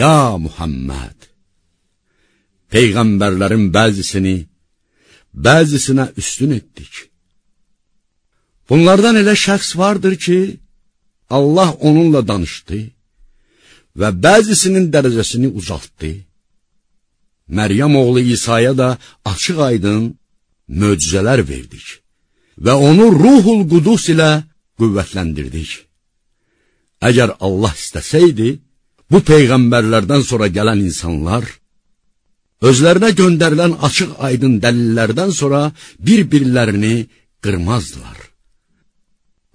Ya Muhammed, Peyğəmbərlərin bəzisini, bəzisinə üstün etdik. Bunlardan elə şəxs vardır ki, Allah onunla danışdı və bəzisinin dərəcəsini uzaltdı. Məryəm oğlu İsa'ya da açıq aydın möcüzələr verdik və onu ruhul qudus ilə qüvvətləndirdik. Əgər Allah istəsəydi, bu peyğəmbərlərdən sonra gələn insanlar özlərinə göndərilən açıq aydın dəlillərdən sonra bir-birlərini qırmazdılar.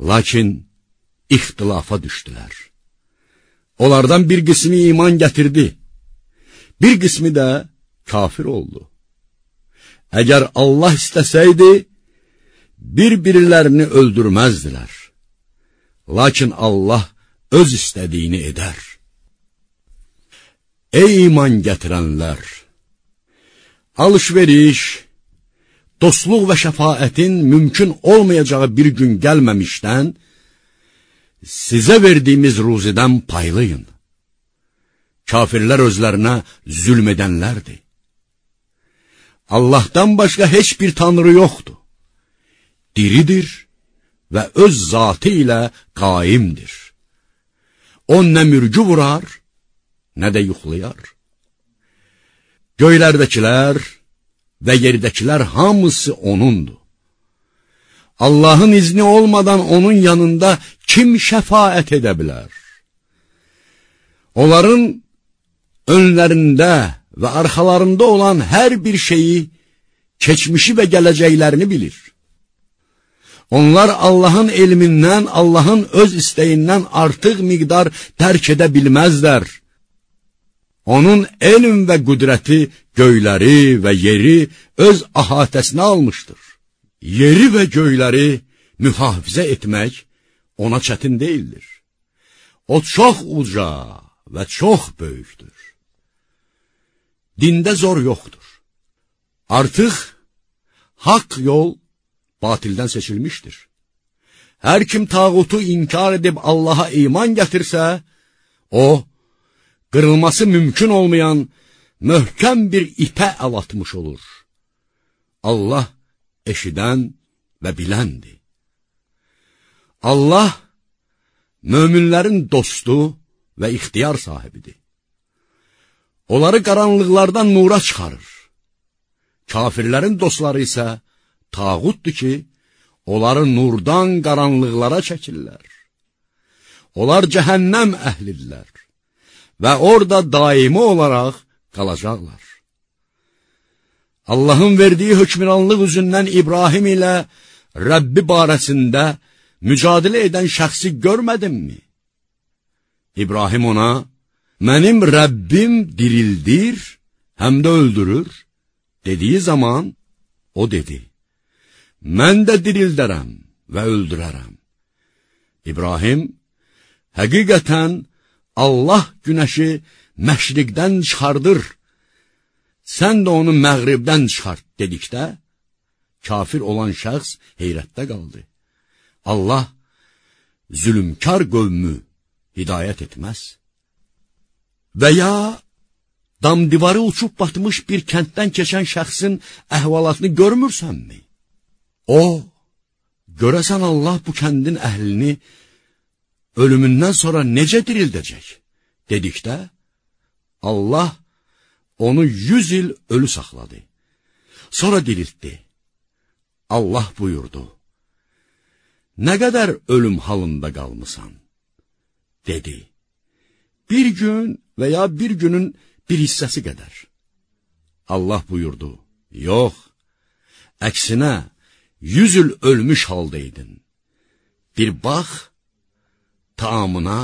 Lakin ixtilafa düşdülər. Onlardan bir qismi iman gətirdi, bir qismi də kafir oldu. Əgər Allah istəsəydi, bir-birlərini öldürməzdilər. Lakin Allah öz istədiyini edər. Ey iman gətirənlər! Alışveriş, dostluq və şəfaətin mümkün olmayacağı bir gün gəlməmişdən, sizə verdiyimiz ruzidən paylayın. Kafirlər özlərinə zülm edənlərdir. Allahdan başqa heç bir tanrı yoxdur. Diridir və öz zatı ilə qaimdir. O nə mürgü vurar, nə də yuxlayar. Göylərdəkilər və yerdəkilər hamısı O'nundur. Allahın izni olmadan onun yanında kim şəfaət edə bilər? Onların önlərində və arxalarında olan hər bir şeyi, keçmişi və gələcəklərini bilir. Onlar Allahın elmindən, Allahın öz istəyindən artıq miqdar dərk edə bilməzlər. Onun elm və qüdrəti göyləri və yeri öz əhatəsinə almışdır. Yeri və göyləri mühafizə etmək ona çətin deyildir. O çox uca və çox böyükdür. Dində zor yoxdur. Artıq haqq yol batildən seçilmişdir. Hər kim tağutu inkar edib Allaha iman gətirsə, o, qırılması mümkün olmayan möhkəm bir ipə əl atmış olur. Allah eşidən və biləndir. Allah möminlərin dostu və ixtiyar sahibidir. Onları qaranlıqlardan nura çıxarır. Kafirlərin dostları isə tağutdur ki, onları nurdan qaranlıqlara çəkirlər. Onlar cəhənnəm əhlidirlər və orada daimi olaraq qalacaqlar. Allahın verdiyi hökmranlıq üzündən İbrahim ilə Rəbbi barəsində mücadilə edən şəxsi görmədimmi? İbrahim ona, mənim Rəbbim dirildir, həm də öldürür, dediyi zaman o dedi, mən də dirildərəm və öldürərəm. İbrahim, həqiqətən Allah günəşi məşriqdən çıxardır, sən də onu məğribdən çıxart dedikdə, kafir olan şəxs heyrətdə qaldı. Allah zülümkar qövmü hidayət etməz. Və ya damdivarı uçub batmış bir kənddən keçən şəxsin əhvalatını görmürsənmi? O, görəsən Allah bu kəndin əhlini ölümündən sonra necə dirildəcək? Dedikdə, Allah onu yüz il ölü saxladı. Sonra diriltdi. Allah buyurdu, Nə qədər ölüm halında qalmısan? Dedi, bir gün və ya bir günün bir hissəsi qədər. Allah buyurdu, yox, əksinə, yüz il ölmüş haldaydın. Bir bax, taamına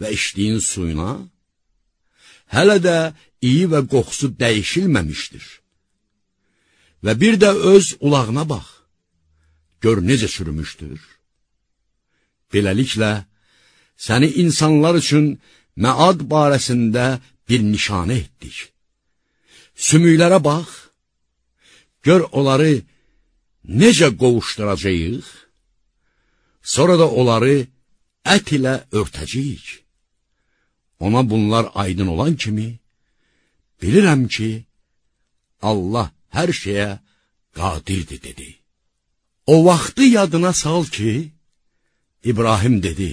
və içdiyin suyuna, hələ də iyi və qoxusu dəyişilməmişdir. Və bir də öz ulağına bax, gör necə çürümüşdür. Beləliklə, səni insanlar üçün məad barəsində bir nişanə etdik. Sümüklərə bax, gör onları necə qovuşduracaq, sonra da onları ət ilə örtəcəyik. ona bunlar aydın olan kimi, bilirəm ki, Allah hər şeyə qadirdir, dedi. O vaxtı yadına sal ki, İbrahim dedi,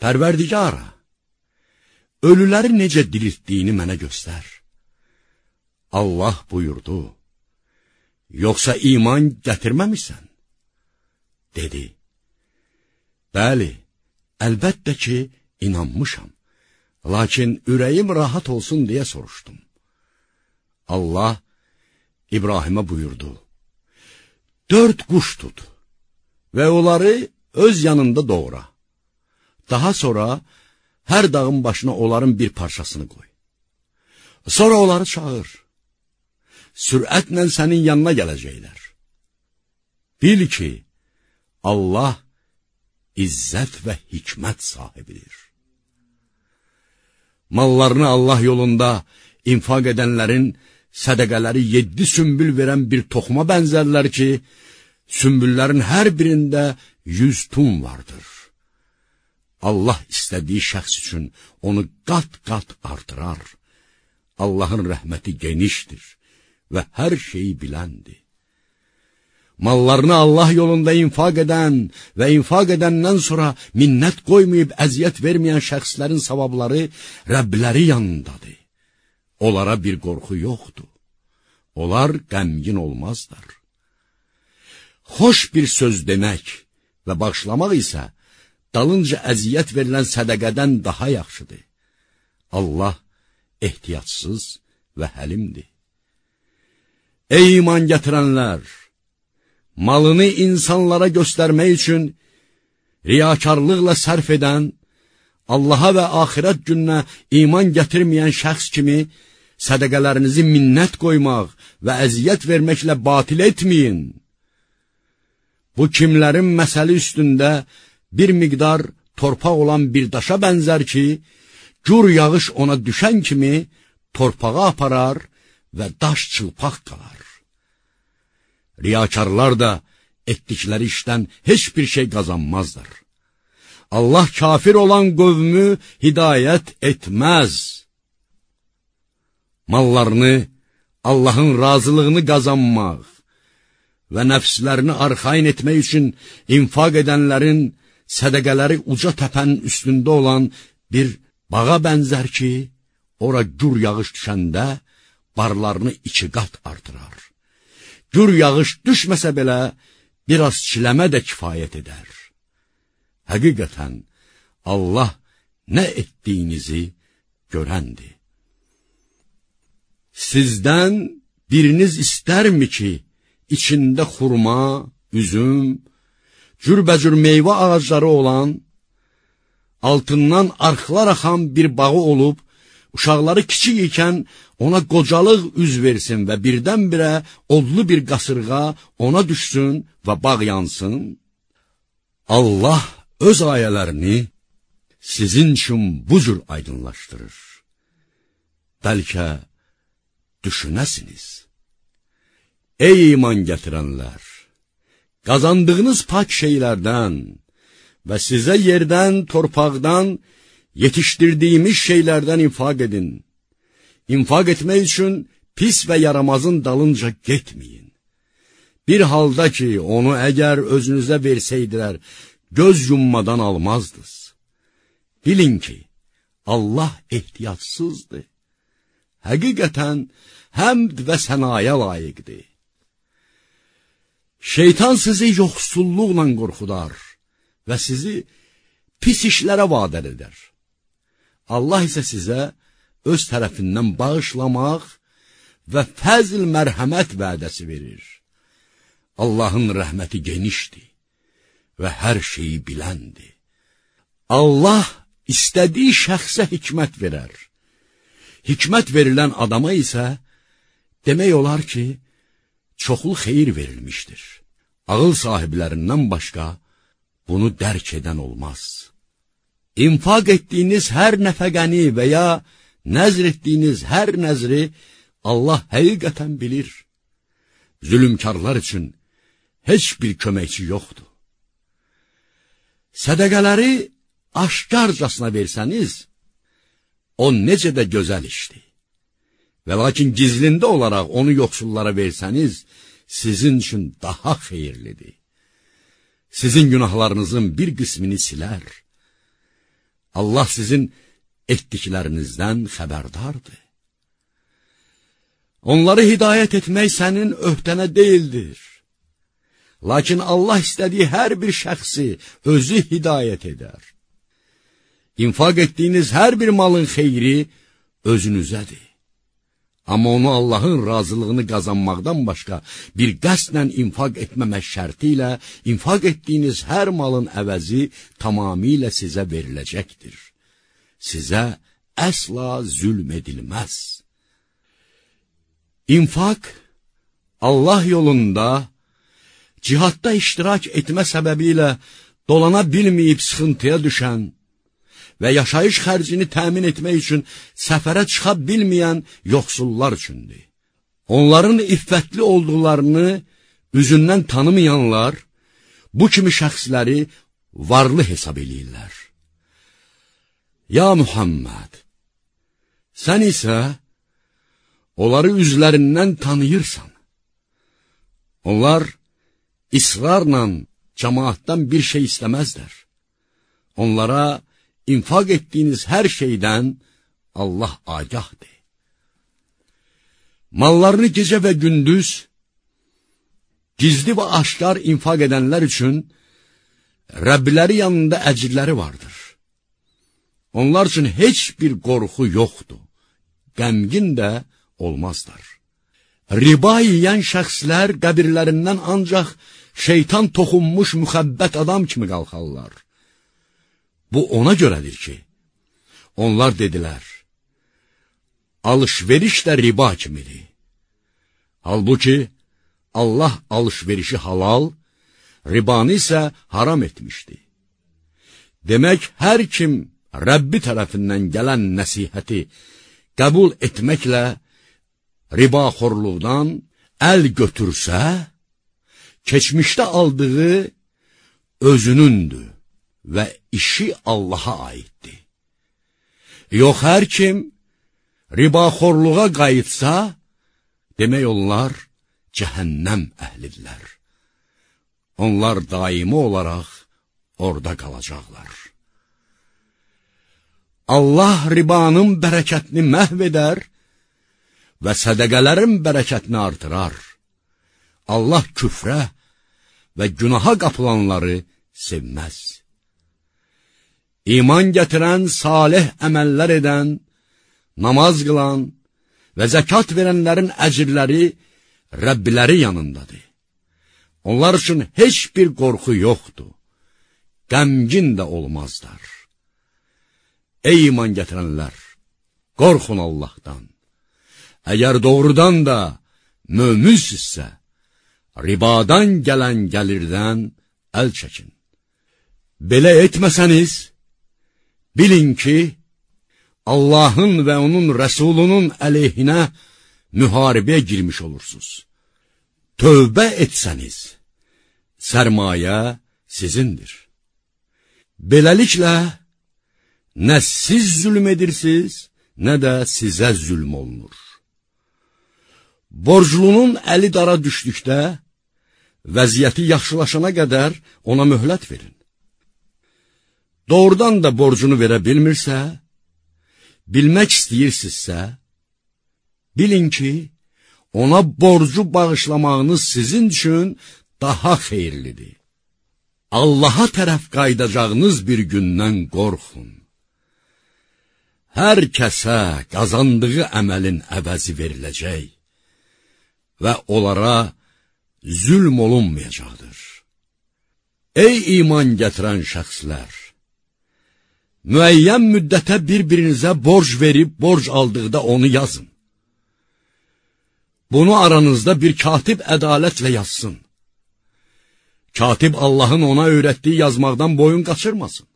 Pərverdigara, ölüləri necə diriltdiyini mənə göstər. Allah buyurdu, yoxsa iman gətirməmişsən? Dedi, bəli, əlbəttə ki, inanmışam, lakin ürəyim rahat olsun deyə soruşdum. Allah İbrahimə buyurdu, dörd quş tut və onları öz yanında doğra. Daha sonra hər dağın başına onların bir parçasını qoy. Sonra onları çağır. Sürətlə sənin yanına gələcəklər. Bil ki, Allah izzət və hikmət sahibidir. Mallarını Allah yolunda infaq edənlərin sədəqələri yeddi sümbül verən bir toxuma bənzərlər ki, sümbüllərin hər birində yüz tun vardır. Allah istədiyi şəxs üçün onu qat-qat artırar. Allahın rəhməti genişdir və hər şeyi biləndir. Mallarını Allah yolunda infaq edən və infaq edəndən sonra minnət qoymayıb əziyyət verməyən şəxslərin savabları Rəbləri yanındadır. Onlara bir qorxu yoxdur. Onlar qəmgin olmazlar. Xoş bir söz demək və bağışlamaq isə dalınca əziyyət verilən sədəqədən daha yaxşıdır. Allah ehtiyatsız və həlimdir. Ey iman gətirənlər! Malını insanlara göstərmək üçün riyakarlıqla sərf edən, Allaha və axirət gününə iman gətirməyən şəxs kimi sədəqələrinizi minnət qoymaq və əziyyət verməklə batil etməyin. Bu kimlərin məsəli üstündə bir miqdar torpaq olan bir daşa bənzər ki, gur yağış ona düşən kimi torpağa aparar və daş çılpaq qalar. Riyakarlar da etdikləri işdən heç bir şey qazanmazlar. Allah kafir olan qövmü hidayət etməz mallarını Allahın razılığını qazanmaq və nəfslərini arxain etmək üçün infaq edənlərin sədəqələri uca təpənin üstündə olan bir bağa bənzər ki, ora gür yağış düşəndə barlarını iki qat artırar. Gür yağış düşməsə belə, biraz çiləmə də kifayət edər. Həqiqətən, Allah nə etdiyinizi görəndir. Sizdən biriniz istərmi ki, içində xurma, üzüm, cürbəcür meyvə ağacları olan, altından arxlar axan bir bağı olub, uşaqları kiçik ikən ona qocalıq üz versin və birdən-birə odlu bir qasırğa ona düşsün və bağ yansın? Allah öz ayələrini sizin üçün bu cür aydınlaşdırır. Bəlkə düşünəsiniz. Ey iman gətirənlər! Qazandığınız pak şeylərdən və sizə yerdən, torpaqdan, yetişdirdiyimiz şeylərdən infaq edin. İnfaq etmək üçün pis və yaramazın dalınca getməyin. Bir halda ki, onu əgər özünüzə versəydilər, göz yummadan almazdınız. Bilin ki, Allah ehtiyatsızdır həqiqətən həmd və sənaya layiqdir. Şeytan sizi yoxsulluqla qorxudar və sizi pis işlərə vadər edər. Allah isə sizə öz tərəfindən bağışlamaq və fəzl mərhəmət vədəsi verir. Allahın rəhməti genişdir və hər şeyi biləndir. Allah istədiyi şəxsə hikmət verər hikmət verilən adama isə demək olar ki, çoxlu xeyir verilmişdir. Ağıl sahiblərindən başqa bunu dərk edən olmaz. İnfaq etdiyiniz hər nəfəqəni və ya nəzr etdiyiniz hər nəzri Allah həqiqətən bilir. Zülümkarlar üçün heç bir köməkçi yoxdur. Sədəqələri aşkarcasına versəniz, o necə də gözəl işdir. Və lakin gizlində olaraq onu yoxsullara versəniz, sizin üçün daha xeyirlidir. Sizin günahlarınızın bir qismini silər. Allah sizin etdiklərinizdən xəbərdardır. Onları hidayət etmək sənin öhdənə deyildir. Lakin Allah istədiyi hər bir şəxsi özü hidayət edər. İnfaq etdiyiniz hər bir malın xeyri özünüzədir. Amma onu Allahın razılığını qazanmaqdan başqa bir qəsdlə infaq etməmək şərti ilə infaq etdiyiniz hər malın əvəzi tamamilə sizə veriləcəkdir. Sizə əsla zülm edilməz. İnfaq Allah yolunda cihadda iştirak etmə səbəbilə dolana bilməyib sıxıntıya düşən və yaşayış xərcini təmin etmək üçün səfərə çıxa bilməyən yoxsullar üçündür. Onların iffətli olduqlarını üzündən tanımayanlar bu kimi şəxsləri varlı hesab eləyirlər. Ya Muhammed, sən isə onları üzlərindən tanıyırsan. Onlar israrla cəmaatdan bir şey istəməzlər. Onlara infaq etdiyiniz hər şeydən Allah agahdır. Mallarını gecə və gündüz, gizli və aşkar infaq edənlər üçün Rəbbiləri yanında əcirləri vardır. Onlar üçün heç bir qorxu yoxdur, qəmgin də olmazlar. Riba yiyən şəxslər qəbirlərindən ancaq şeytan toxunmuş müxəbbət adam kimi qalxarlar. Bu ona görədir ki, onlar dedilər, alışveriş də riba kimidir. Halbuki, Allah alışverişi halal, ribanı isə haram etmişdi. Demək, hər kim Rəbbi tərəfindən gələn nəsihəti qəbul etməklə ribaxorluqdan əl götürsə, keçmişdə aldığı özünündür və işi Allaha aiddir. Yox, hər kim ribaxorluğa qayıtsa, demək onlar cəhənnəm əhlidirlər. Onlar daimi olaraq orada qalacaqlar. Allah ribanın bərəkətini məhv edər və sədəqələrin bərəkətini artırar. Allah küfrə və günaha qapılanları sevməz. İman gətirən, salih əməllər edən, namaz qılan və zəkat verənlərin əcirləri Rəbbiləri yanındadır. Onlar üçün heç bir qorxu yoxdur, qəmgin də olmazlar. Ey iman gətirənlər, qorxun Allahdan. Əgər doğrudan da möminsinizsə, ribadan gələn gəlirdən əl çəkin. Belə etməsəniz, bilin ki, Allahın və onun rəsulunun əleyhinə müharibəyə girmiş olursunuz. Tövbə etsəniz, sərmayə sizindir. Beləliklə, nə siz zülm edirsiniz, nə də sizə zülm olunur. Borclunun əli dara düşdükdə, vəziyyəti yaxşılaşana qədər ona möhlət verin. Doğrudan da borcunu verə bilmirsə, bilmək istəyirsinizsə, bilin ki, ona borcu bağışlamağınız sizin üçün daha xeyirlidir. Allaha tərəf qaydacağınız bir gündən qorxun. Hər kəsə qazandığı əməlin əvəzi veriləcək və onlara zülm olunmayacaqdır. Ey iman gətirən şəxslər! Müəyyən müddətə bir-birinizə borc verib, borc aldıqda onu yazın. Bunu aranızda bir katib ədalətlə yazsın. Katib Allahın ona öyrətdiyi yazmaqdan boyun qaçırmasın.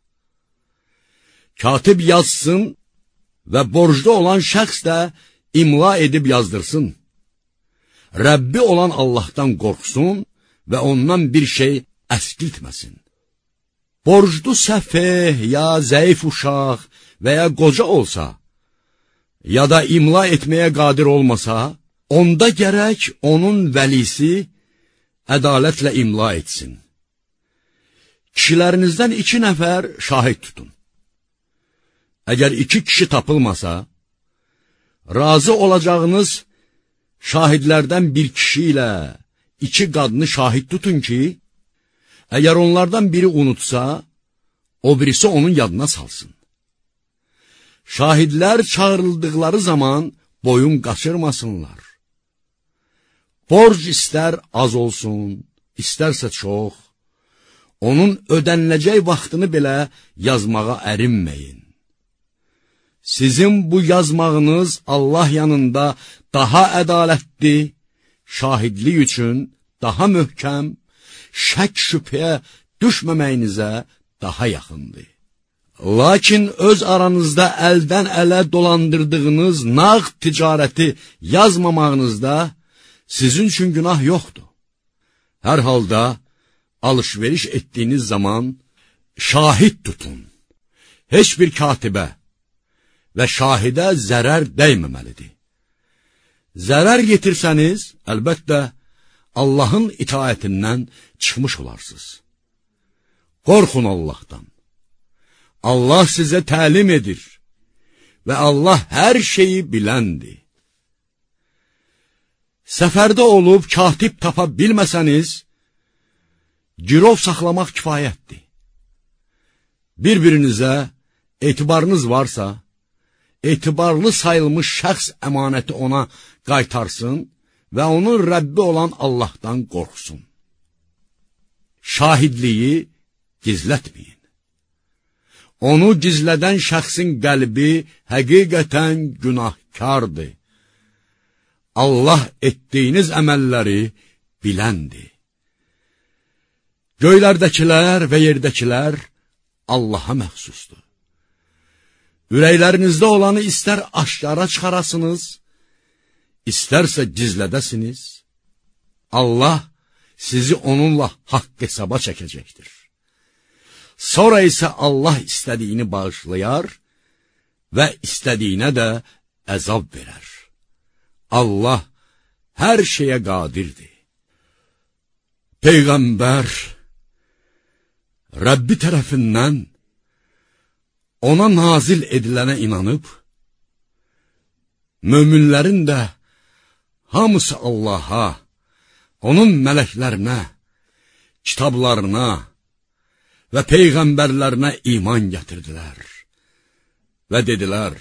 Katib yazsın və borcda olan şəxs də imla edib yazdırsın. Rəbbi olan Allahdan qorxsun və ondan bir şey əskiltməsin. Borclu səfeh ya zəif uşaq və ya qoca olsa, ya da imla etməyə qadir olmasa, onda gərək onun vəlisi ədalətlə imla etsin. Kişilərinizdən iki nəfər şahid tutun. Əgər iki kişi tapılmasa, razı olacağınız şahidlərdən bir kişi ilə iki qadını şahid tutun ki, əgər onlardan biri unutsa, o birisi onun yadına salsın. Şahidlər çağırıldıqları zaman boyun qaçırmasınlar. Borc istər az olsun, istərsə çox, onun ödəniləcək vaxtını belə yazmağa ərinməyin. Sizin bu yazmağınız Allah yanında daha ədalətli, şahidlik üçün daha möhkəm, şək şübhəyə düşməməyinizə daha yaxındır. Lakin öz aranızda əldən ələ dolandırdığınız nağ ticarəti yazmamağınızda sizin üçün günah yoxdur. Hər halda alış-veriş etdiyiniz zaman şahid tutun. Heç bir katibə və şahidə zərər dəyməməlidir. Zərər yetirsəniz, əlbəttə, Allahın itaətindən çıxmış olarsınız. Qorxun Allahdan. Allah sizə təlim edir və Allah hər şeyi biləndir. Səfərdə olub katib tapa bilməsəniz, girov saxlamaq kifayətdir. Bir-birinizə etibarınız varsa, etibarlı sayılmış şəxs əmanəti ona qaytarsın və onun Rəbbi olan Allahdan qorxsun. Şahidliyi gizlətməyin. Onu gizlədən şəxsin qəlbi həqiqətən günahkardır. Allah etdiyiniz əməlləri biləndir. Göylərdəkilər və yerdəkilər Allaha məxsusdur. Ürəklərinizdə olanı istər aşkara çıxarasınız, istərsə gizlədəsiniz, Allah sizi onunla haqq hesaba çəkəcəkdir. Sonra isə Allah istədiyini bağışlayar və istədiyinə də əzab verər. Allah hər şeyə qadirdir. Peyğəmbər Rəbbi tərəfindən ona nazil edilənə inanıb, möminlərin də hamısı Allaha, onun mələklərinə, kitablarına və peyğəmbərlərinə iman gətirdilər və dedilər,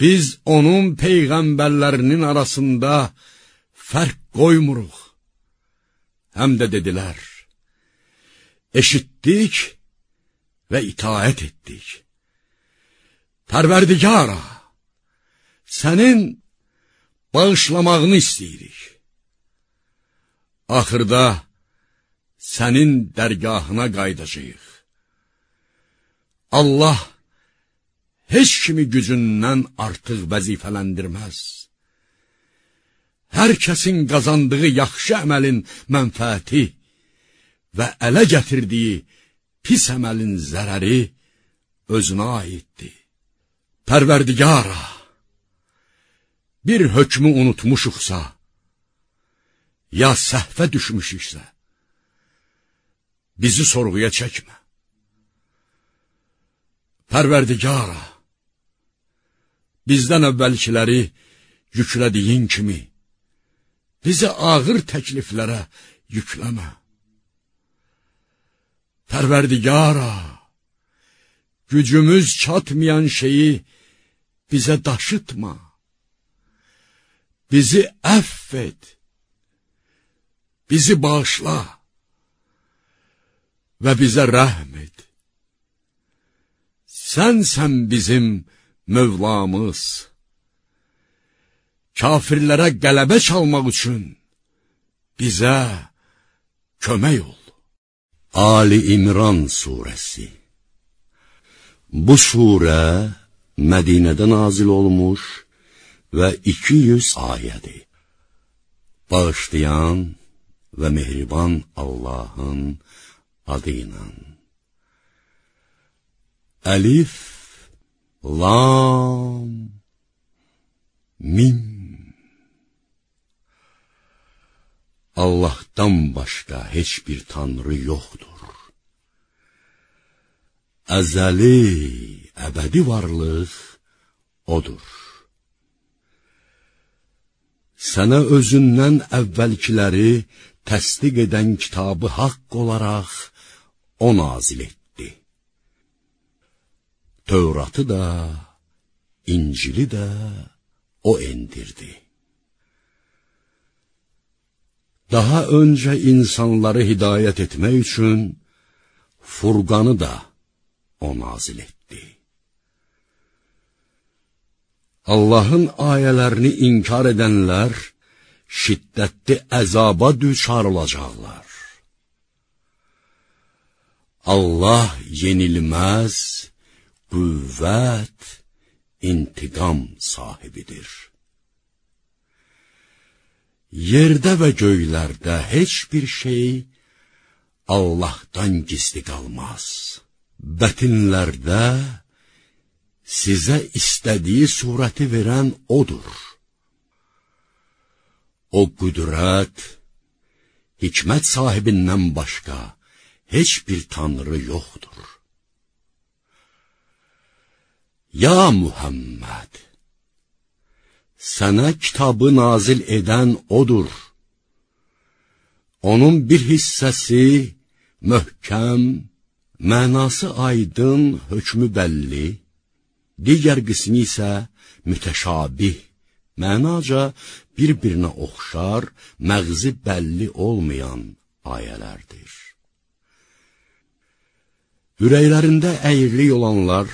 biz onun peyğəmbərlərinin arasında fərq qoymuruq. Həm də dedilər, eşitdik və itaət etdik. Pərverdigara, sənin bağışlamağını istəyirik. Axırda sənin dərgahına qaydacaq. Allah heç kimi gücündən artıq vəzifələndirməz. Hər kəsin qazandığı yaxşı əməlin mənfəəti və ələ gətirdiyi pis əməlin zərəri özünə aiddir. Pərverdigara, bir hökmü unutmuşuqsa, ya səhvə düşmüşüksə, bizi sorğuya çəkmə. Pərverdigara, bizdən əvvəlkiləri yüklədiyin kimi, bizi ağır təkliflərə yükləmə. Pərverdigara, gücümüz çatmayan şeyi bizə daşıtma. Bizi əff et, bizi bağışla və bizə rəhm et. Sənsən bizim Mövlamız. Kafirlərə qələbə çalmaq üçün bizə kömək ol. Ali İmran surəsi Bu surə Mədinədə nazil olmuş və 200 ayədir. Bağışlayan və mehriban Allahın adı ilə. Əlif, Lam, Mim Allahdan başqa heç bir tanrı yoxdur. Əzəli, əbədi varlıq odur. Sənə özündən əvvəlkiləri təsdiq edən kitabı haqq olaraq o nazil etdi. Tövratı da, İncili də o endirdi. Daha öncə insanları hidayət etmək üçün Furqanı da o nazil etdi. Allahın ayələrini inkar edənlər şiddətli əzaba düçar olacaqlar. Allah yenilməz, qüvvət, intiqam sahibidir. Yerdə və göylərdə heç bir şey Allahdan gizli qalmaz. Bətinlərdə sizə istədiyi surəti verən odur. O qüdrət, hikmət sahibindən başqa heç bir tanrı yoxdur. Ya Muhammed, sənə kitabı nazil edən odur. Onun bir hissəsi möhkəm, mənası aydın, hökmü bəlli, digər qismi isə mütəşabih, mənaca bir-birinə oxşar, məğzi bəlli olmayan ayələrdir. Ürəklərində əyirlik olanlar,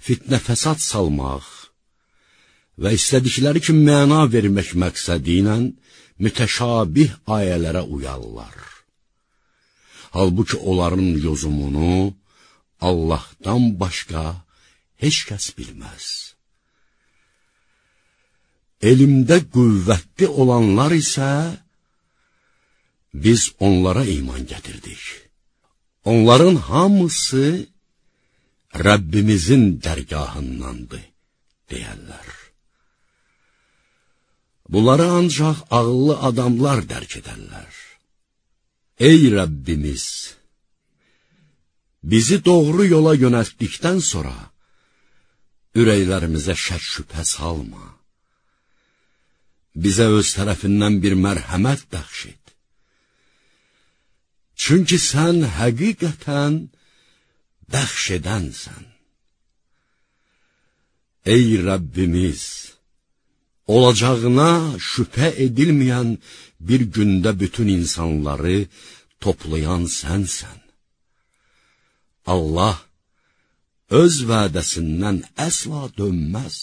fitnə fəsad salmaq və istədikləri kimi məna vermək məqsədi ilə mütəşabih ayələrə uyarlar. Halbuki onların yozumunu Allahdan başqa heç kəs bilməz. Elmdə qüvvətli olanlar isə biz onlara iman gətirdik. Onların hamısı Rəbbimizin dərgahındandır, deyərlər. Bunları ancaq ağıllı adamlar dərk edərlər. Ey Rəbbimiz! Bizi doğru yola yönəltdikdən sonra, ürəklərimizə şək şübhə salma. Bizə öz tərəfindən bir mərhəmət bəxş et. Çünki sən həqiqətən bəxş edənsən. Ey Rəbbimiz! Olacağına şübhə edilməyən bir gündə bütün insanları toplayan sənsən. Allah öz vədəsindən əsla dönməz.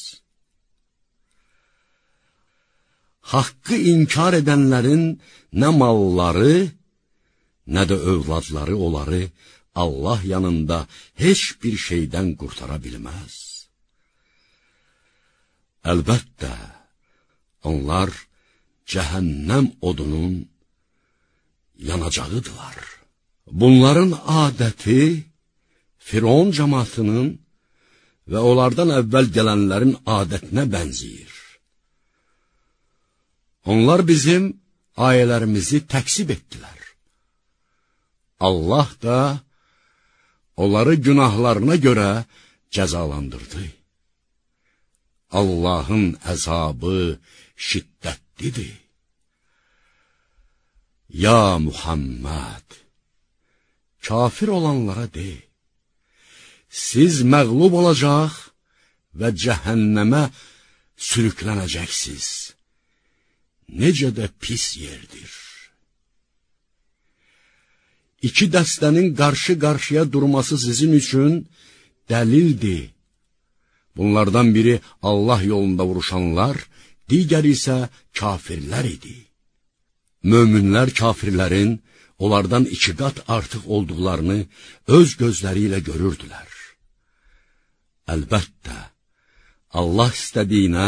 Haqqı inkar edənlərin nə malları, nə də övladları onları Allah yanında heç bir şeydən qurtara bilməz. Əlbəttə, onlar cəhənnəm odunun yanacağıdırlar. Bunların adəti Firon cəmatının və onlardan əvvəl gələnlərin adətinə bənziyir. Onlar bizim ayələrimizi təksib etdilər. Allah da onları günahlarına görə cəzalandırdı. Allahın əzabı şiddətlidir. Ya Muhammed, kafir olanlara de, siz məğlub olacaq və cəhənnəmə sürüklənəcəksiniz. Necə də pis yerdir. İki dəstənin qarşı-qarşıya durması sizin üçün dəlildir. Bunlardan biri Allah yolunda vuruşanlar, digəri isə kafirlər idi. Möminlər kafirlərin onlardan iki qat artıq olduqlarını öz gözləri ilə görürdülər. Əlbəttə, Allah istədiyinə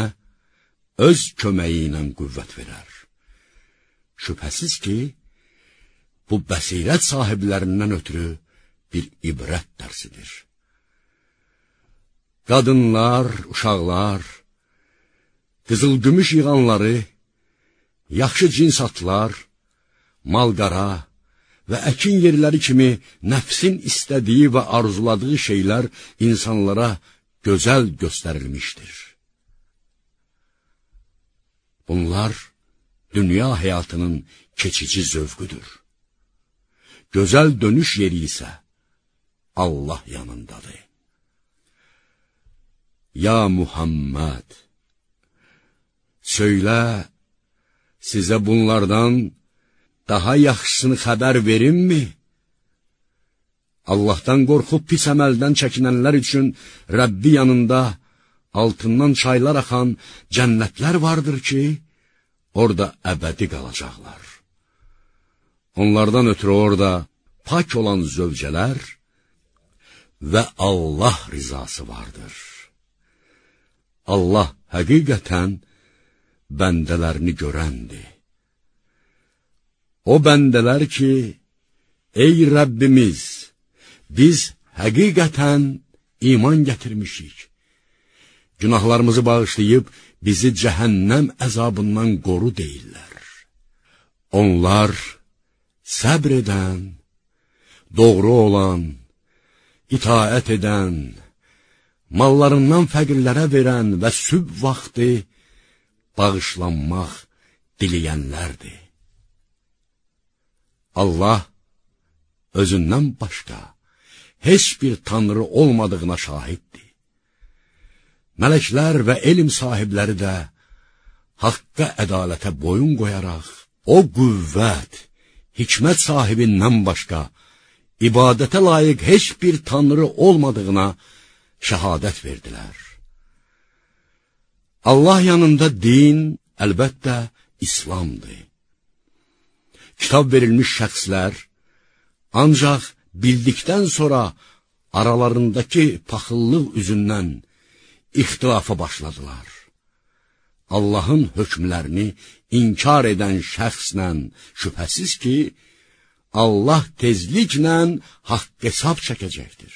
öz köməyi ilə qüvvət verər. Şübhəsiz ki, bu bəsirət sahiblərindən ötürü bir ibrət dərsidir. Qadınlar, uşaqlar, qızıl-gümüş yığanları, yaxşı cins atlar, malqara və əkin yerləri kimi nəfsin istədiyi və arzuladığı şeylər insanlara gözəl göstərilmişdir. Bunlar dünya həyatının keçici zövqüdür. Gözəl dönüş yeri isə Allah yanındadır. Ya Muhammed, söylə, sizə bunlardan daha yaxşısını xəbər verimmi? Allahdan qorxub pis əməldən çəkinənlər üçün Rəbbi yanında altından çaylar axan cənnətlər vardır ki, orada əbədi qalacaqlar. Onlardan ötürü orada pak olan zövcələr və Allah rizası vardır. Allah həqiqətən bəndələrini görəndir. O bəndələr ki, ey Rəbbimiz, biz həqiqətən iman gətirmişik. Günahlarımızı bağışlayıb, bizi cəhənnəm əzabından qoru deyirlər. Onlar səbr edən, doğru olan, itaət edən, mallarından fəqirlərə verən və süb vaxtı bağışlanmaq diləyənlərdir. Allah özündən başqa heç bir tanrı olmadığına şahiddir. Mələklər və elm sahibləri də haqqa ədalətə boyun qoyaraq, o qüvvət, hikmət sahibindən başqa, ibadətə layiq heç bir tanrı olmadığına şəhadət verdilər. Allah yanında din, əlbəttə, İslamdır. Kitab verilmiş şəxslər, ancaq bildikdən sonra aralarındakı paxıllıq üzündən ixtilafa başladılar. Allahın hökmlərini inkar edən şəxslə şübhəsiz ki, Allah tezliklə haqq hesab çəkəcəkdir.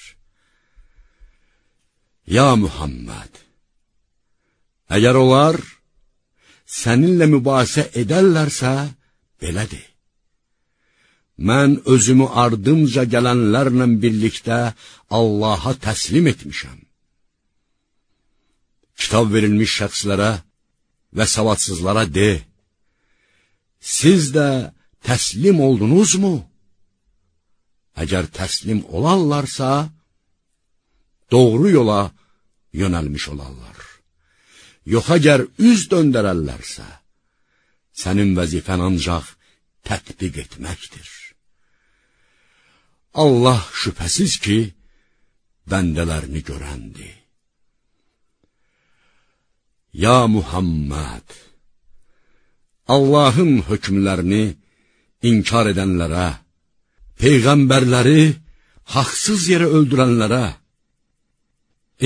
Ya Muhammed, əgər onlar səninlə mübahisə edərlərsə, belədir. Mən özümü ardımca gələnlərlə birlikdə Allaha təslim etmişəm. Kitab verilmiş şəxslərə və savadsızlara de, siz də təslim oldunuzmu? Əgər təslim olarlarsa, doğru yola yönəlmiş olarlar. Yox, əgər üz döndərərlərsə, sənin vəzifən ancaq tətbiq etməkdir. Allah şübhəsiz ki, bəndələrini görəndir. Ya Muhammed, Allahın hökmlərini inkar edənlərə, Peyğəmbərləri haqsız yerə öldürənlərə,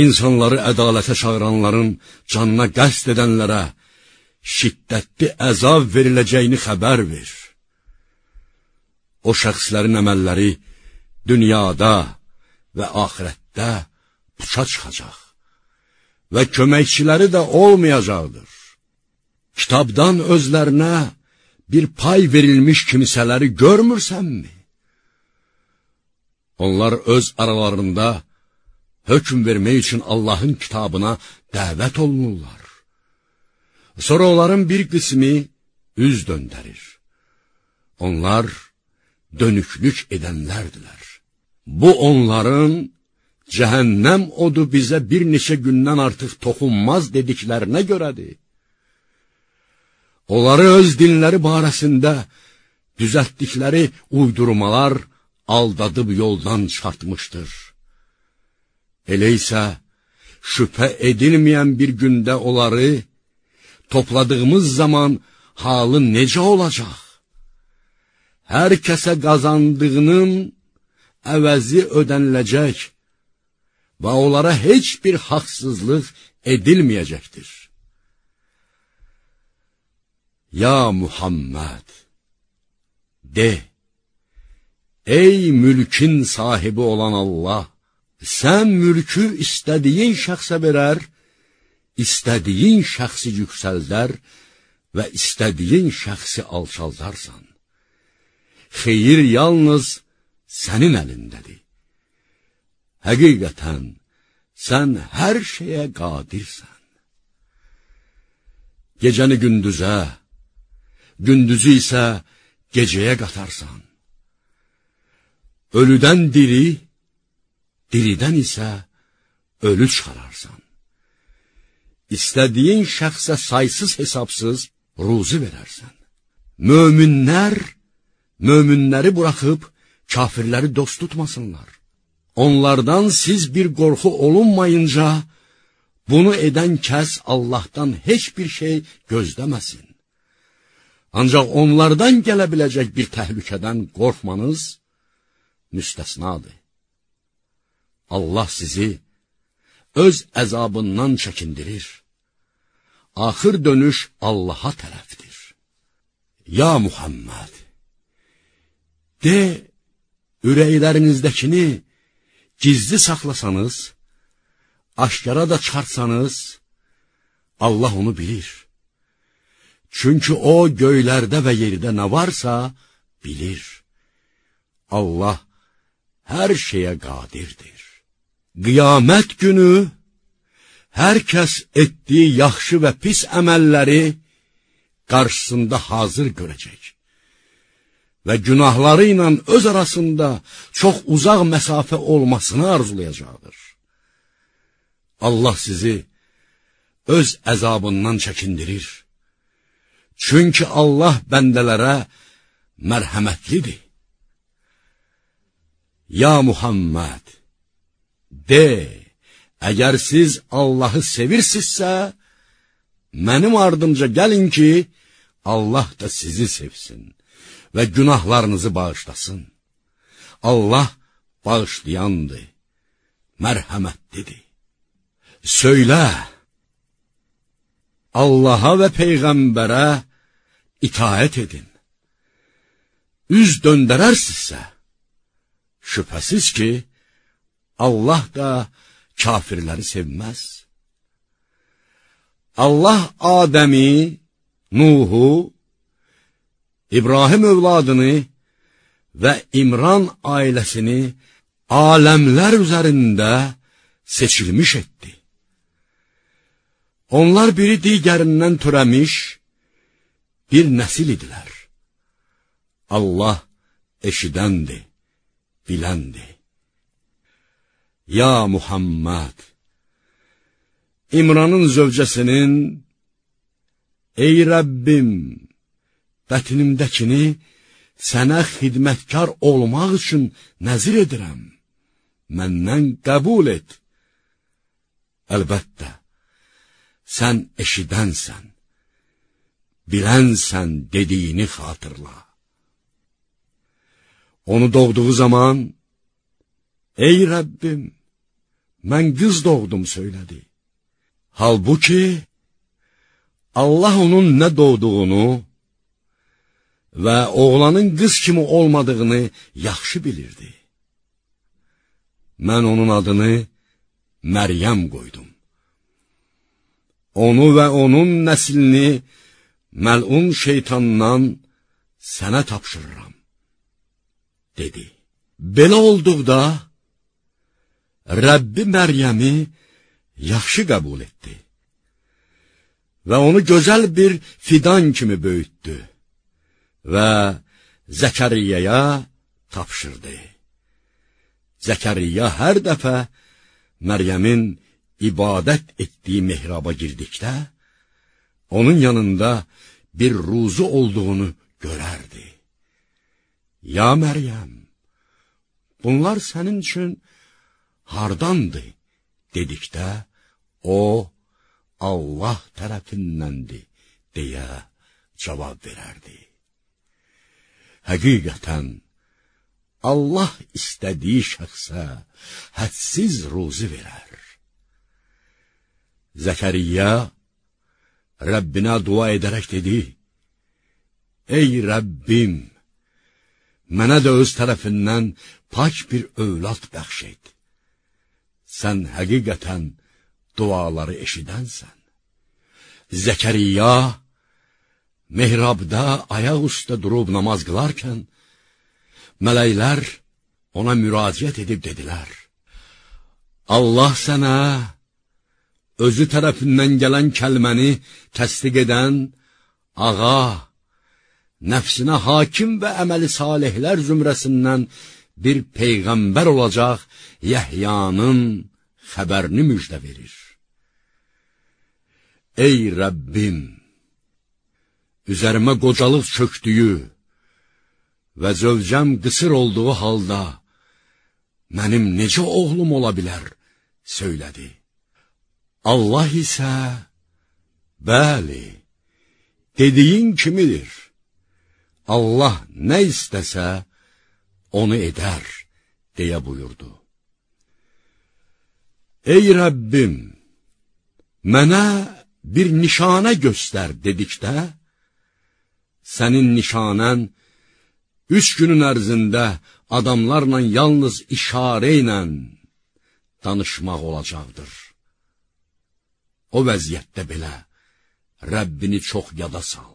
insanları ədalətə çağıranların canına qəsd edənlərə şiddətli əzab veriləcəyini xəbər ver. O şəxslərin əməlləri dünyada və axirətdə puça çıxacaq və köməkçiləri də olmayacaqdır. Kitabdan özlərinə bir pay verilmiş kimsələri görmürsənmi? Onlar öz aralarında hökm vermək üçün Allahın kitabına dəvət olunurlar. Sonra onların bir qismi üz döndərir. Onlar dönüklük edənlərdilər. Bu onların cəhənnəm odu bizə bir neçə gündən artıq toxunmaz dediklərinə görədir. Onları öz dinləri barəsində düzəltdikləri uydurmalar aldadıb yoldan çıxartmışdır. Elə isə şübhə edilməyən bir gündə onları topladığımız zaman halı necə olacaq? Hər kəsə qazandığının əvəzi ödəniləcək və onlara heç bir haqsızlıq edilməyəcəkdir. Ya Muhammed, de, ey mülkin sahibi olan Allah, sən mülkü istədiyin şəxsə verər, istədiyin şəxsi yüksəldər və istədiyin şəxsi alçaldarsan. Xeyir yalnız sənin əlindədir. Həqiqətən, sən hər şeyə qadirsən. Gecəni gündüzə, gündüzü isə gecəyə qatarsan. Ölüdən diri, diridən isə ölü çıxararsan. İstədiyin şəxsə saysız hesabsız ruzi verərsən. Möminlər, möminləri buraxıb kafirləri dost tutmasınlar. Onlardan siz bir qorxu olunmayınca, bunu edən kəs Allahdan heç bir şey gözləməsin. Ancaq onlardan gələ biləcək bir təhlükədən qorxmanız müstəsnadır. Allah sizi öz əzabından çəkindirir. Axır dönüş Allaha tərəfdir. Ya Muhammed, de, ürəklərinizdəkini gizli saxlasanız, aşkara da çıxarsanız, Allah onu bilir. Çünki o göylərdə və yerdə nə varsa, bilir. Allah hər şeyə qadirdir. Qiyamət günü hər kəs etdiyi yaxşı və pis əməlləri qarşısında hazır görəcək və günahları ilə öz arasında çox uzaq məsafə olmasını arzulayacaqdır. Allah sizi öz əzabından çəkindirir. Çünki Allah bəndələrə mərhəmətlidir. Ya Muhammed, de, əgər siz Allahı sevirsinizsə, mənim ardımca gəlin ki, Allah da sizi sevsin və günahlarınızı bağışlasın. Allah bağışlayandır, mərhəmətlidir. Söylə, Allaha və Peyğəmbərə itaət edin. Üz döndərərsinizsə, şübhəsiz ki, Allah da kafirləri sevməz. Allah Adəmi, Nuhu, İbrahim övladını və İmran ailəsini aləmlər üzərində seçilmiş etdi. Onlar biri digərindən törəmiş bir nəsil idilər. Allah eşidəndir, biləndir. Ya Muhammed! İmranın zövcəsinin, Ey Rəbbim, bətnimdəkini sənə xidmətkar olmaq üçün nəzir edirəm. Məndən qəbul et. Əlbəttə, sən eşidənsən, bilənsən dediyini xatırla. Onu doğduğu zaman, Ey Rəbbim, mən qız doğdum söylədi. Halbuki, Allah onun nə doğduğunu və oğlanın qız kimi olmadığını yaxşı bilirdi. Mən onun adını Məryəm qoydum. Onu və onun nəslini məlun şeytandan sənə tapşırıram, dedi. Belə olduqda, Rəbbi Məryəmi yaxşı qəbul etdi və onu gözəl bir fidan kimi böyütdü və Zəkəriyyəyə tapşırdı. Zəkəriyyə hər dəfə Məryəmin ibadət etdiyi mehraba girdikdə, onun yanında bir ruzu olduğunu görərdi. Ya Məryəm, bunlar sənin üçün hardandır, dedikdə, o, Allah tərəfindəndir, deyə cavab verərdi. Həqiqətən, Allah istədiyi şəxsə hədsiz ruzi verər. Zəkəriyyə Rəbbinə dua edərək dedi, Ey Rəbbim, mənə də öz tərəfindən pak bir övlad bəxş et. Sən həqiqətən duaları eşidənsən. Zəkəriya mehrabda ayaq üstə durub namaz qılarkən, mələklər ona müraciət edib dedilər, Allah sənə özü tərəfindən gələn kəlməni təsdiq edən ağa, nəfsinə hakim və əməli salihlər zümrəsindən bir peyğəmbər olacaq Yəhyanın xəbərini müjdə verir. Ey Rəbbim! Üzərimə qocalıq çöktüyü və zövcəm qısır olduğu halda mənim necə oğlum ola bilər, söylədi. Allah isə, bəli, dediyin kimidir. Allah nə istəsə, onu edər, deyə buyurdu. Ey Rəbbim, mənə bir nişanə göstər dedikdə, sənin nişanən üç günün ərzində adamlarla yalnız işarə ilə danışmaq olacaqdır. O vəziyyətdə belə Rəbbini çox yada sal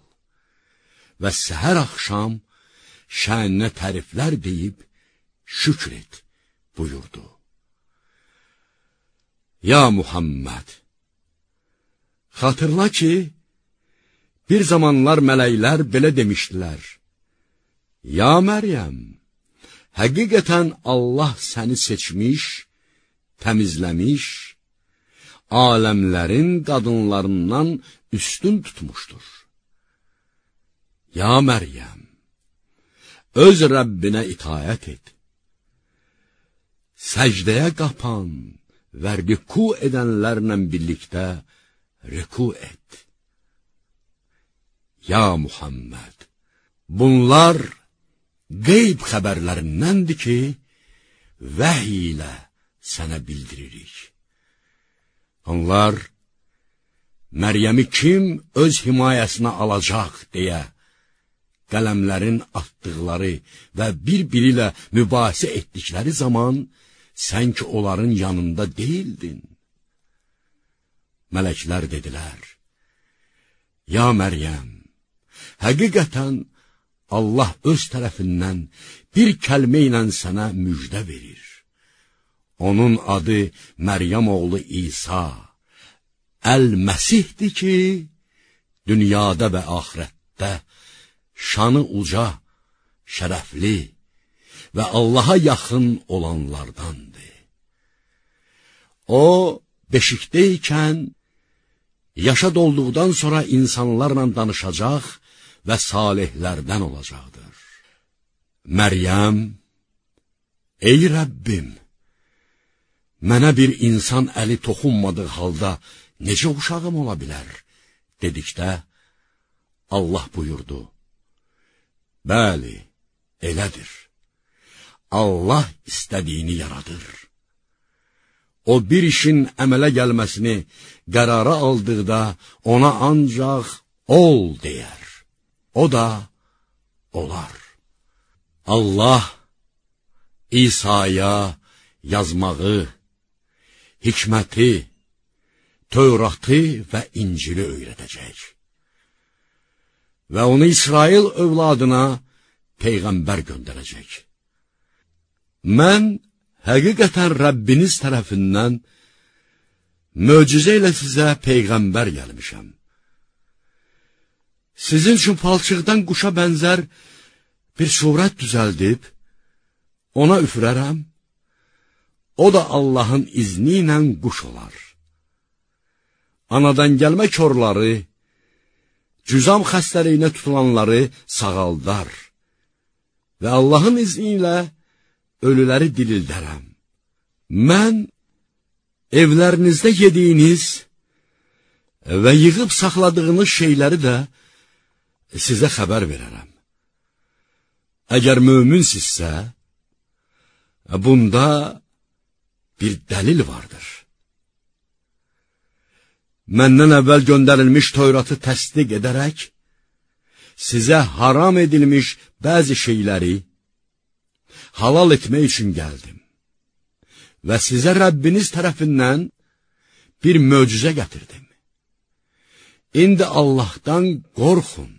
və səhər axşam şəninə təriflər deyib şükr et, buyurdu. Ya Muhammed, xatırla ki, bir zamanlar mələklər belə demişdilər, Ya Məryəm, həqiqətən Allah səni seçmiş, təmizləmiş, aləmlərin qadınlarından üstün tutmuşdur. Ya Məryəm, öz Rəbbinə itayət et. Səcdəyə qapan və riku edənlərlə birlikdə riku et. Ya Muhammed, bunlar qeyb xəbərlərindəndir ki, vəhy ilə sənə bildiririk. Onlar, Məryəmi kim öz himayəsinə alacaq, deyə qələmlərin atdıqları və bir-biri ilə mübahisə etdikləri zaman, sən ki onların yanında deyildin. Mələklər dedilər, Ya Məryəm, həqiqətən Allah öz tərəfindən bir kəlmə ilə sənə müjdə verir. Onun adı Məryəm oğlu İsa, Əl-Məsihdir ki, dünyada və axirətdə şanı uca, şərəfli və Allaha yaxın olanlardandır. O, beşikdəykən, yaşa dolduqdan sonra insanlarla danışacaq və salihlərdən olacaqdır. Məryəm, ey Rəbbim, mənə bir insan əli toxunmadığı halda necə uşağım ola bilər? Dedikdə, Allah buyurdu, Bəli, elədir. Allah istədiyini yaradır. O bir işin əmələ gəlməsini qərara aldıqda ona ancaq ol deyər. O da olar. Allah İsa'ya yazmağı, hikməti, Tövratı və İncili öyrədəcək. Və onu İsrail övladına Peyğəmbər göndərəcək. Mən həqiqətən Rəbbiniz tərəfindən möcüzə ilə sizə Peyğəmbər gəlmişəm. Sizin üçün palçıqdan quşa bənzər bir surət düzəldib, ona üfürərəm, o da Allahın izni ilə quş olar. Anadan gəlmə körləri, cüzam xəstəliyinə tutulanları sağaldar və Allahın izni ilə ölüləri dirildərəm. Mən evlərinizdə yediyiniz və yığıb saxladığınız şeyləri də sizə xəbər verərəm. Əgər möminsinizsə, bunda bir dəlil vardır. Məndən əvvəl göndərilmiş Tövratı təsdiq edərək, sizə haram edilmiş bəzi şeyləri halal etmək üçün gəldim. Və sizə Rəbbiniz tərəfindən bir möcüzə gətirdim. İndi Allahdan qorxun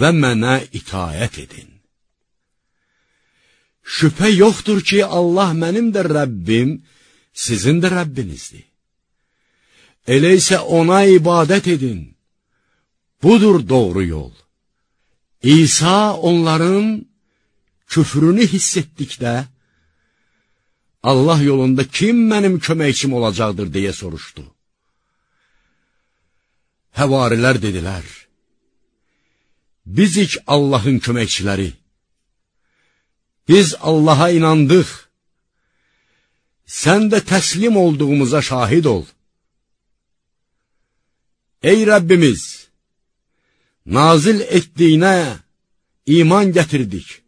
və mənə itayət edin. Şübhə yoxdur ki, Allah mənim də Rəbbim, sizin də Rəbbinizdir. Elə isə ona ibadət edin. Budur doğru yol. İsa onların küfrünü hiss etdikdə, Allah yolunda kim mənim köməkçim olacaqdır deyə soruşdu. Həvarilər dedilər, bizik Allahın köməkçiləri, biz Allaha inandıq, sən də təslim olduğumuza şahid ol. Ey Rəbbimiz, nazil etdiyinə iman gətirdik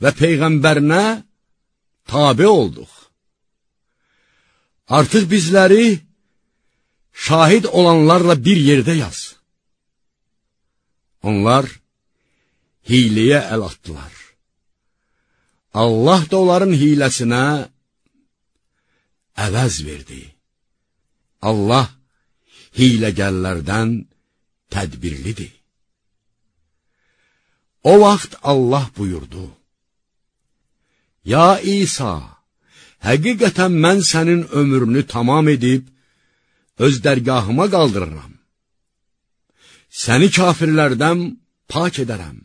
və Peyğəmbərinə tabi olduq. Artıq bizləri şahid olanlarla bir yerdə yaz. Onlar hiləyə əl atdılar. Allah da onların hiləsinə əvəz verdi. Allah hiləgərlərdən tədbirlidir. O vaxt Allah buyurdu, Ya İsa, həqiqətən mən sənin ömrünü tamam edib, öz dərgahıma qaldırıram. Səni kafirlərdən pak edərəm.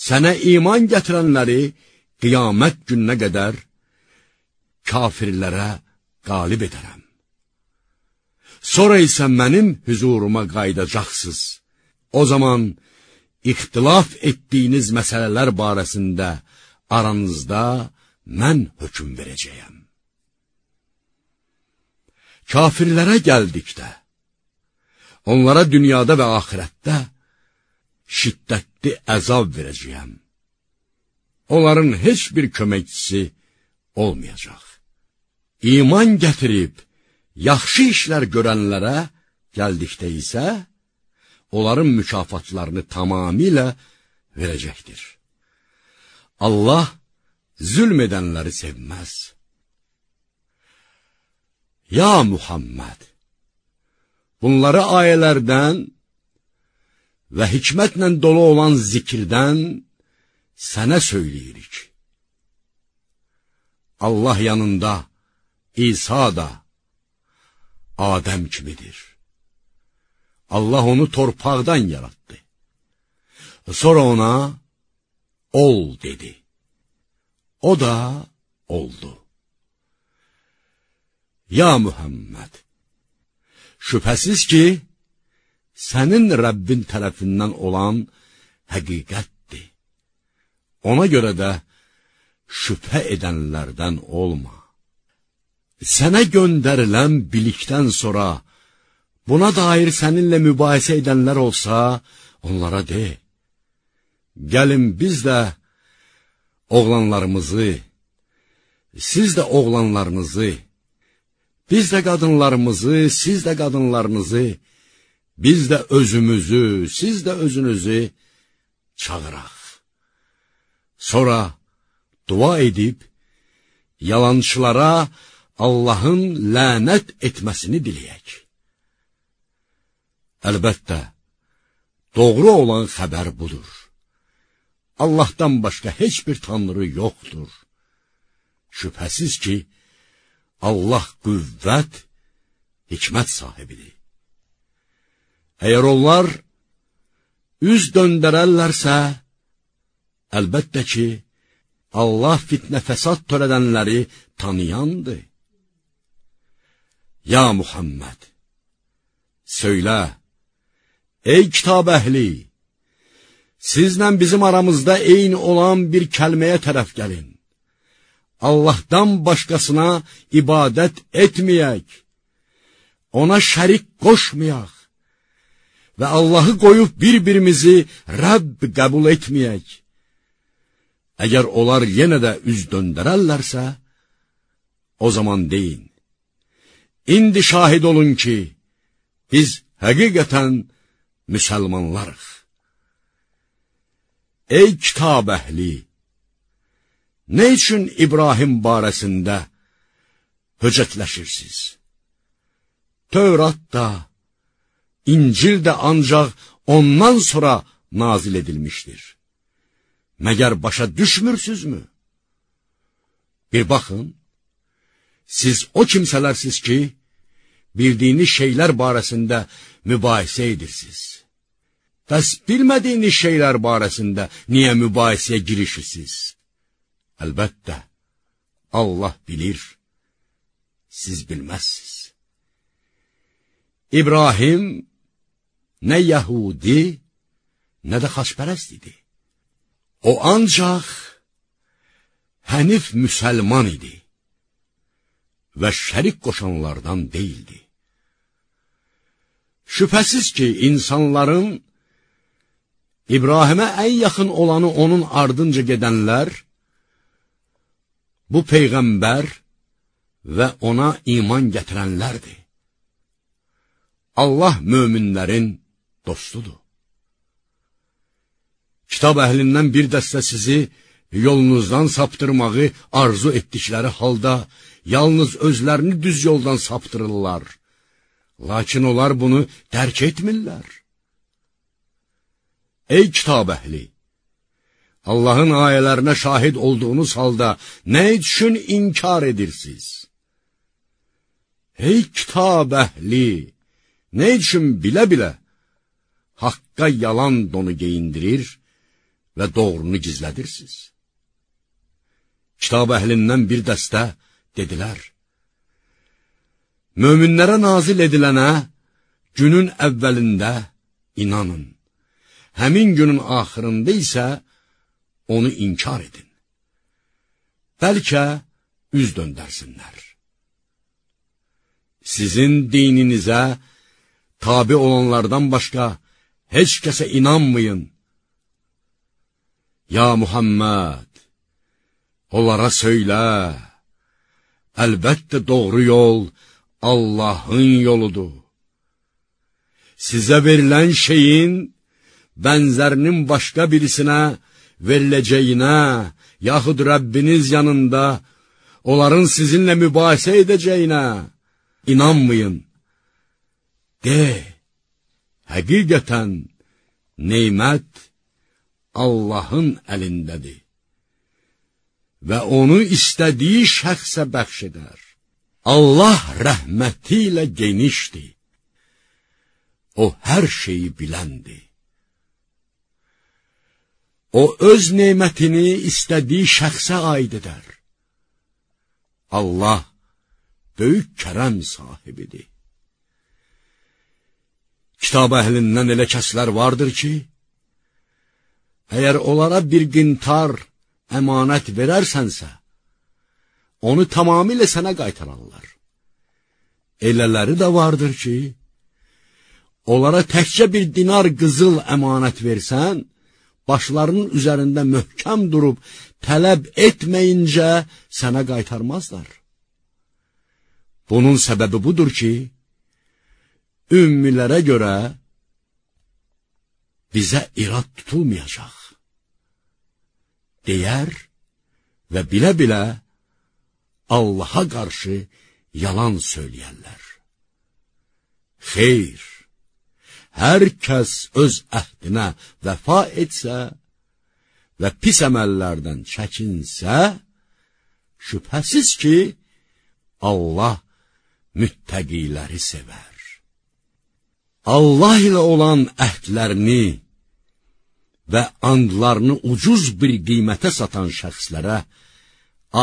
Sənə iman gətirənləri qiyamət gününə qədər kafirlərə qalib edərəm. Sonra isə mənim hüzuruma qaydacaqsınız. O zaman ixtilaf etdiyiniz məsələlər barəsində aranızda mən hökum verəcəyəm. Kafirlərə gəldikdə, onlara dünyada və axirətdə şiddətli əzab verəcəyəm. Onların heç bir köməkçisi olmayacaq. İman gətirib, yaxşı işlər görənlərə gəldikdə isə, onların mükafatlarını tamamilə verəcəkdir. Allah zülm edənləri sevməz. Ya Muhammed! Bunları ayələrdən və hikmətlə dolu olan zikirdən sənə söyləyirik. Allah yanında İsa da Adəm kimidir. Allah onu torpaqdan yaratdı. Sonra ona ol dedi. O da oldu. Ya Muhammed, şübhəsiz ki, sənin Rəbbin tərəfindən olan həqiqətdir. Ona görə də şübhə edənlərdən olma. Sənə göndərilən bilikdən sonra buna dair səninlə mübahisə edənlər olsa, onlara de. Gəlin biz də oğlanlarımızı, siz də oğlanlarınızı, Biz də qadınlarımızı, siz də qadınlarınızı, biz də özümüzü, siz də özünüzü çağıraq. Sonra dua edib, yalançılara Allahın lənət etməsini diləyək. Əlbəttə, doğru olan xəbər budur. Allahdan başqa heç bir tanrı yoxdur. Şübhəsiz ki, Allah qüvvət, hikmət sahibidir. Əgər onlar üz döndərərlərsə, əlbəttə ki, Allah fitnə fəsad törədənləri tanıyandır. Ya Muhammed, söylə, ey kitab əhli, sizlə bizim aramızda eyni olan bir kəlməyə tərəf gəlin. Allahdan başqasına ibadət etməyək, ona şərik qoşmayaq və Allahı qoyub bir-birimizi Rəbb qəbul etməyək. Əgər onlar yenə də üz döndərərlərsə, o zaman deyin, indi şahid olun ki, biz həqiqətən müsəlmanlarıq. Ey kitab əhli! Nə üçün İbrahim barəsində höcətləşirsiniz? Tövratda, İncil də ancaq ondan sonra nazil edilmişdir. Məgər başa düşmürsüzmü? Bir baxın, siz o kimsələrsiniz ki, bildiyiniz şeylər barəsində mübahisə edirsiniz. Bəs bilmədiyiniz şeylər barəsində niyə mübahisəyə girişirsiniz? Əlbəttə, Allah bilir, siz bilməzsiniz. İbrahim nə Yəhudi, nə də xaçpərəst idi. O ancaq hənif müsəlman idi və şərik qoşanlardan deyildi. Şübhəsiz ki, insanların İbrahimə ən yaxın olanı onun ardınca gedənlər, bu Peyğəmbər və ona iman gətirənlərdir. Allah möminlərin dostudur. Kitab əhlindən bir dəstə sizi yolunuzdan saptırmağı arzu etdikləri halda, yalnız özlərini düz yoldan saptırırlar. Lakin onlar bunu dərk etmirlər. Ey kitab əhli! Allahın ayələrinə şahid olduğunuz halda nə üçün inkar edirsiniz? Ey kitab əhli! Nə üçün bilə-bilə haqqa yalan donu geyindirir və doğrunu gizlədirsiniz? Kitab əhlindən bir dəstə dedilər, Möminlərə nazil edilənə günün əvvəlində inanın, həmin günün axırında isə onu inkar edin. Bəlkə üz döndərsinlər. Sizin dininizə tabi olanlardan başqa heç kəsə inanmayın. Ya Muhammed, onlara söylə, əlbəttə doğru yol Allahın yoludur. Sizə verilən şeyin bənzərinin başqa birisinə veriləcəyinə, yaxud Rəbbiniz yanında onların sizinlə mübahisə edəcəyinə inanmayın. De, həqiqətən neymət Allahın əlindədir və onu istədiyi şəxsə bəxş edər. Allah rəhməti ilə genişdir. O hər şeyi biləndir. O öz neymətini istədiyi şəxsə aid edər. Allah böyük kərəm sahibidir. Kitab əhlindən elə kəslər vardır ki, əgər onlara bir qintar əmanət verərsənsə, onu tamamilə sənə qaytararlar. Elələri də vardır ki, onlara təkcə bir dinar qızıl əmanət versən, başlarının üzərində möhkəm durub, tələb etməyincə sənə qaytarmazlar. Bunun səbəbi budur ki, ümmilərə görə bizə irad tutulmayacaq. Deyər və bilə-bilə Allaha qarşı yalan söyləyərlər. Xeyr, hər kəs öz əhdinə vəfa etsə və pis əməllərdən çəkinsə, şübhəsiz ki, Allah müttəqiləri sevər. Allah ilə olan əhdlərini və andlarını ucuz bir qiymətə satan şəxslərə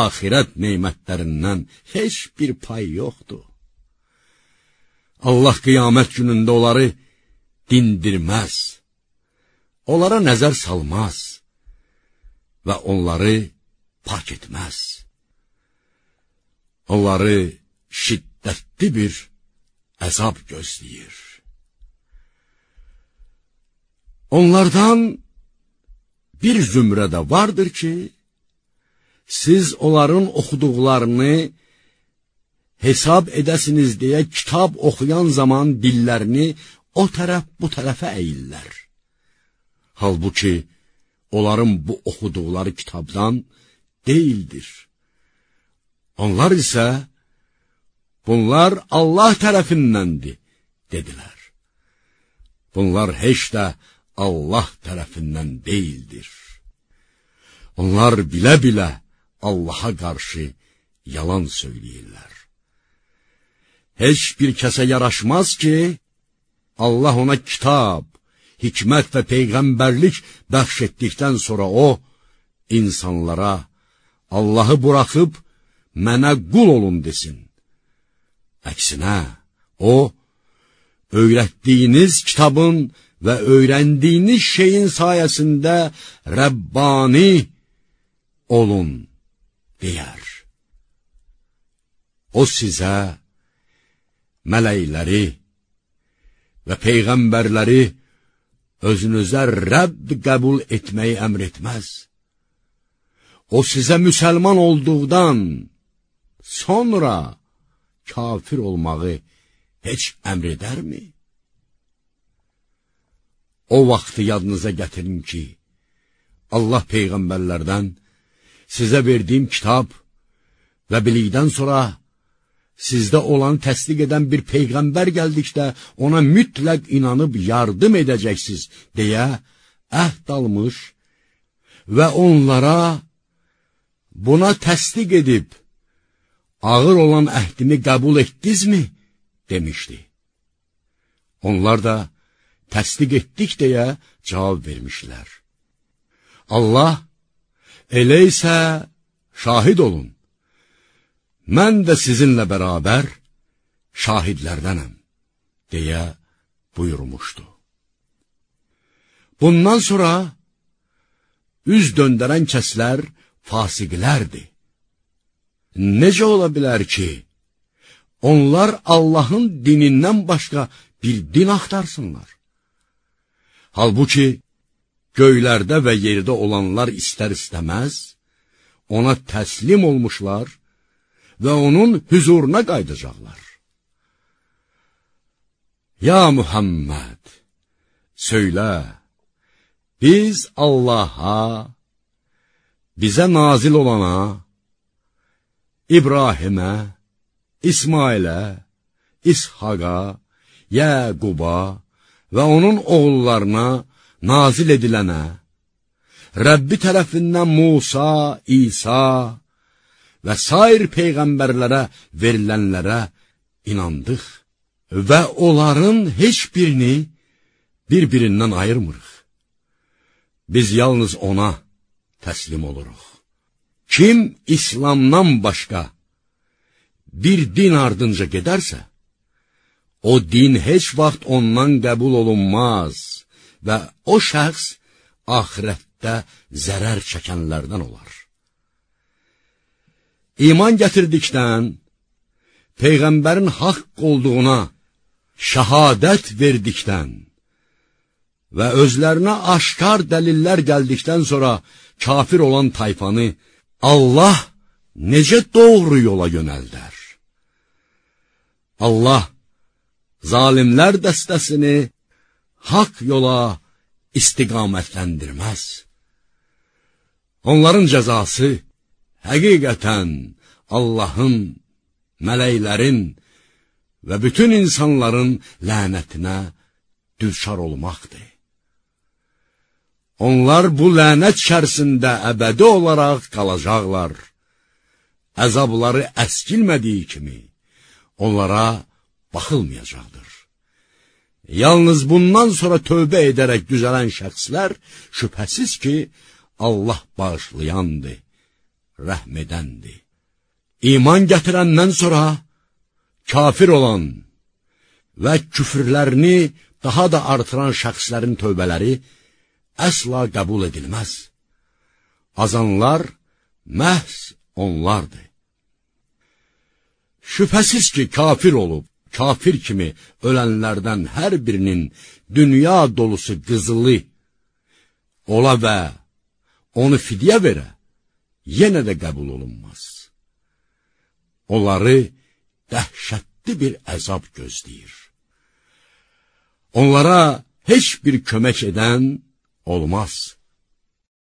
axirət neymətlərindən heç bir pay yoxdur. Allah qiyamət günündə onları dindirməz, onlara nəzər salmaz və onları pak etməz. Onları şiddətli bir əzab gözləyir. Onlardan bir zümrədə vardır ki, siz onların oxuduqlarını hesab edəsiniz deyə kitab oxuyan zaman dillərini o tərəf bu tərəfə əyillər. Halbuki, onların bu oxuduqları kitabdan deyildir. Onlar isə, bunlar Allah tərəfindəndir, dedilər. Bunlar heç də Allah tərəfindən deyildir. Onlar bilə-bilə Allaha qarşı yalan söyləyirlər. Heç bir kəsə yaraşmaz ki, Allah ona kitab, hikmət və peyğəmbərlik bəxş etdikdən sonra o, insanlara Allahı buraxıb mənə qul olun desin. Əksinə, o, öyrətdiyiniz kitabın və öyrəndiyiniz şeyin sayəsində Rəbbani olun, deyər. O sizə mələkləri və peyğəmbərləri özünüzə Rəbb qəbul etməyi əmr etməz. O sizə müsəlman olduqdan sonra kafir olmağı heç əmr edərmi? O vaxtı yadınıza gətirin ki, Allah peyğəmbərlərdən sizə verdiyim kitab və bilikdən sonra sizdə olan təsdiq edən bir peyğəmbər gəldikdə ona mütləq inanıb yardım edəcəksiniz deyə əhd almış və onlara buna təsdiq edib ağır olan əhdimi qəbul etdinizmi demişdi. Onlar da təsdiq etdik deyə cavab vermişlər. Allah elə isə şahid olun. Mən də sizinlə bərabər şahidlərdənəm, deyə buyurmuşdu. Bundan sonra üz döndərən kəslər fasiqlərdir. Necə ola bilər ki, onlar Allahın dinindən başqa bir din axtarsınlar? Halbuki, göylərdə və yerdə olanlar istər-istəməz, ona təslim olmuşlar və onun hüzuruna qayıdacaqlar. Ya Muhammed, söylə, biz Allaha, bizə nazil olana, İbrahimə, İsmailə, İshaqa, Yəquba və onun oğullarına nazil edilənə, Rəbbi tərəfindən Musa, İsa və sair peyğəmbərlərə verilənlərə inandıq və onların heç birini bir-birindən ayırmırıq. Biz yalnız ona təslim oluruq. Kim İslamdan başqa bir din ardınca gedərsə, o din heç vaxt ondan qəbul olunmaz və o şəxs axirətdə zərər çəkənlərdən olar. İman gətirdikdən, Peyğəmbərin haqq olduğuna şəhadət verdikdən və özlərinə aşkar dəlillər gəldikdən sonra kafir olan tayfanı Allah necə doğru yola yönəldər? Allah zalimlər dəstəsini haqq yola istiqamətləndirməz. Onların cəzası həqiqətən Allahın, mələklərin və bütün insanların lənətinə düçar olmaqdır. Onlar bu lənət içərisində əbədi olaraq qalacaqlar. Əzabları əskilmədiyi kimi onlara baxılmayacaqdır. Yalnız bundan sonra tövbə edərək düzələn şəxslər şübhəsiz ki, Allah bağışlayandır, rəhm edəndir. İman gətirəndən sonra kafir olan və küfrlərini daha da artıran şəxslərin tövbələri əsla qəbul edilməz. Azanlar məhz onlardır. Şübhəsiz ki, kafir olub, kafir kimi ölənlərdən hər birinin dünya dolusu qızılı ola və onu fidyə verə, yenə də qəbul olunmaz. Onları dəhşətli bir əzab gözləyir. Onlara heç bir kömək edən olmaz.